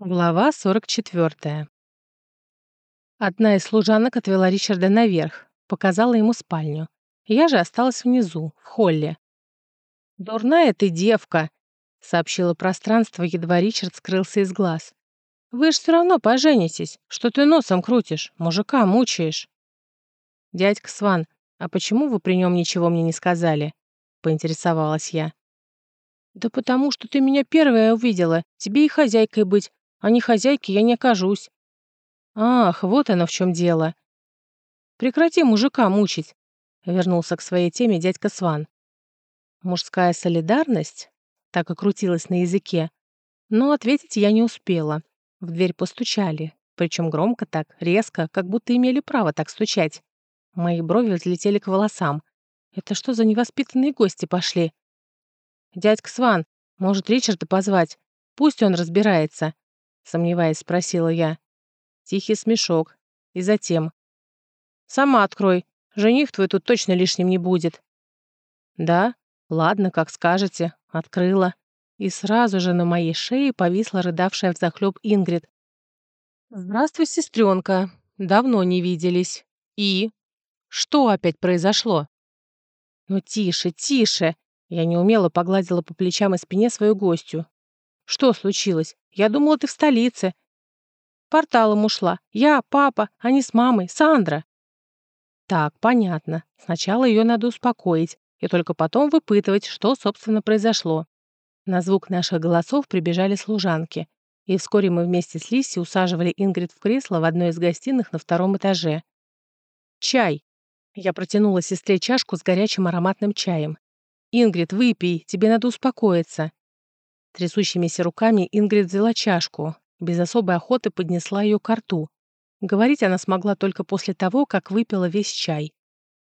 Глава 44. Одна из служанок отвела Ричарда наверх, показала ему спальню. Я же осталась внизу, в холле. «Дурная ты девка», — сообщило пространство, едва Ричард скрылся из глаз. «Вы ж все равно поженитесь. Что ты носом крутишь? Мужика мучаешь». «Дядька Сван, а почему вы при нем ничего мне не сказали?» — поинтересовалась я. «Да потому что ты меня первая увидела. Тебе и хозяйкой быть, а не хозяйки я не окажусь. Ах, вот оно в чем дело. Прекрати мужика мучить, вернулся к своей теме дядька Сван. Мужская солидарность так и крутилась на языке, но ответить я не успела. В дверь постучали, причем громко так, резко, как будто имели право так стучать. Мои брови взлетели к волосам. Это что за невоспитанные гости пошли? «Дядька Сван, может, Ричарда позвать? Пусть он разбирается сомневаясь, спросила я. Тихий смешок. И затем. «Сама открой. Жених твой тут точно лишним не будет». «Да? Ладно, как скажете». Открыла. И сразу же на моей шее повисла рыдавшая взахлёб Ингрид. «Здравствуй, сестренка. Давно не виделись. И? Что опять произошло?» «Ну тише, тише!» Я неумело погладила по плечам и спине свою гостью. «Что случилось? Я думала, ты в столице. Порталом ушла. Я, папа, они с мамой, Сандра. Так, понятно. Сначала ее надо успокоить, и только потом выпытывать, что, собственно, произошло. На звук наших голосов прибежали служанки, и вскоре мы вместе с Лисси усаживали Ингрид в кресло в одной из гостиных на втором этаже. «Чай!» Я протянула сестре чашку с горячим ароматным чаем. «Ингрид, выпей, тебе надо успокоиться». Трясущимися руками Ингрид взяла чашку, без особой охоты поднесла ее к рту. Говорить она смогла только после того, как выпила весь чай.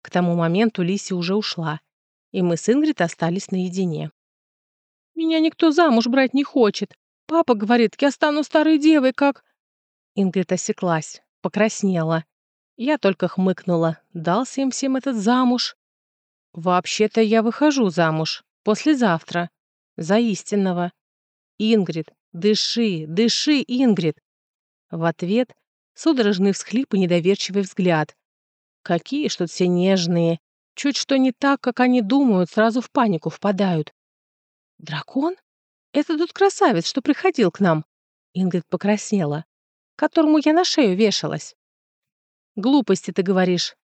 К тому моменту Лиси уже ушла, и мы с Ингрид остались наедине. «Меня никто замуж брать не хочет. Папа говорит, я стану старой девой, как...» Ингрид осеклась, покраснела. Я только хмыкнула. Дался им всем этот замуж. «Вообще-то я выхожу замуж. Послезавтра. За истинного. Ингрид, дыши, дыши, Ингрид. В ответ судорожный всхлип и недоверчивый взгляд. Какие что-то все нежные. Чуть что не так, как они думают, сразу в панику впадают. Дракон? Это тот красавец, что приходил к нам. Ингрид покраснела. Которому я на шею вешалась. Глупости ты говоришь,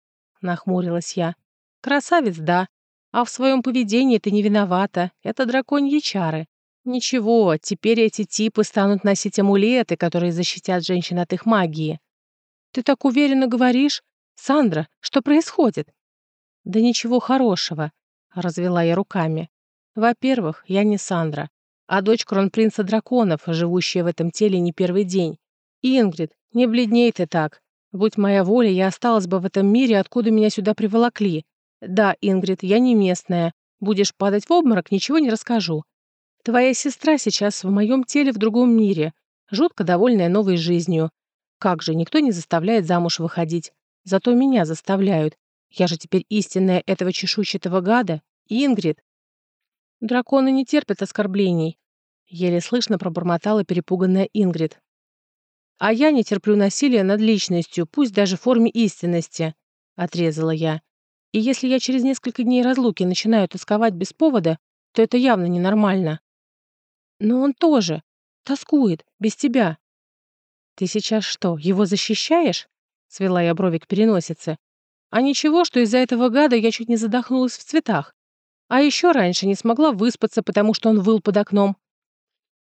нахмурилась я. Красавец, да, а в своем поведении ты не виновата. Это драконьи чары. Ничего, теперь эти типы станут носить амулеты, которые защитят женщин от их магии. Ты так уверенно говоришь? Сандра, что происходит? Да ничего хорошего, развела я руками. Во-первых, я не Сандра, а дочь кронпринца драконов, живущая в этом теле не первый день. Ингрид, не бледней ты так. Будь моя воля, я осталась бы в этом мире, откуда меня сюда приволокли. «Да, Ингрид, я не местная. Будешь падать в обморок, ничего не расскажу. Твоя сестра сейчас в моем теле в другом мире, жутко довольная новой жизнью. Как же, никто не заставляет замуж выходить. Зато меня заставляют. Я же теперь истинная этого чешуйчатого гада. Ингрид!» «Драконы не терпят оскорблений», — еле слышно пробормотала перепуганная Ингрид. «А я не терплю насилия над личностью, пусть даже в форме истинности», — отрезала я. И если я через несколько дней разлуки начинаю тосковать без повода, то это явно ненормально. Но он тоже тоскует, без тебя. Ты сейчас что, его защищаешь? Свела я брови к переносице. А ничего, что из-за этого гада я чуть не задохнулась в цветах. А еще раньше не смогла выспаться, потому что он выл под окном.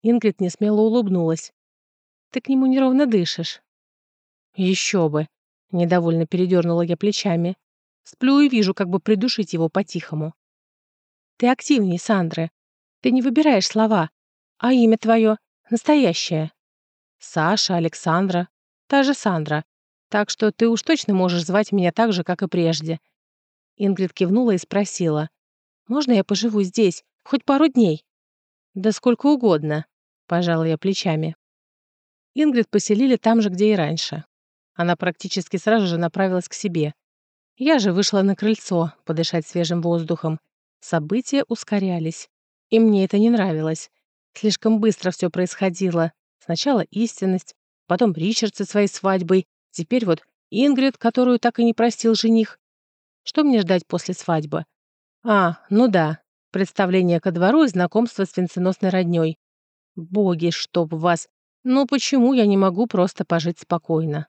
Ингрид несмело улыбнулась. Ты к нему неровно дышишь. Еще бы. Недовольно передернула я плечами. Сплю и вижу, как бы придушить его по-тихому. Ты активнее, Сандры. Ты не выбираешь слова. А имя твое настоящее. Саша, Александра, та же Сандра. Так что ты уж точно можешь звать меня так же, как и прежде. Ингрид кивнула и спросила. «Можно я поживу здесь? Хоть пару дней?» «Да сколько угодно», — пожала я плечами. Ингрид поселили там же, где и раньше. Она практически сразу же направилась к себе. Я же вышла на крыльцо, подышать свежим воздухом. События ускорялись. И мне это не нравилось. Слишком быстро все происходило. Сначала истинность, потом Ричард со своей свадьбой, теперь вот Ингрид, которую так и не простил жених. Что мне ждать после свадьбы? А, ну да, представление ко двору и знакомство с венценосной роднёй. Боги, чтоб вас! Ну почему я не могу просто пожить спокойно?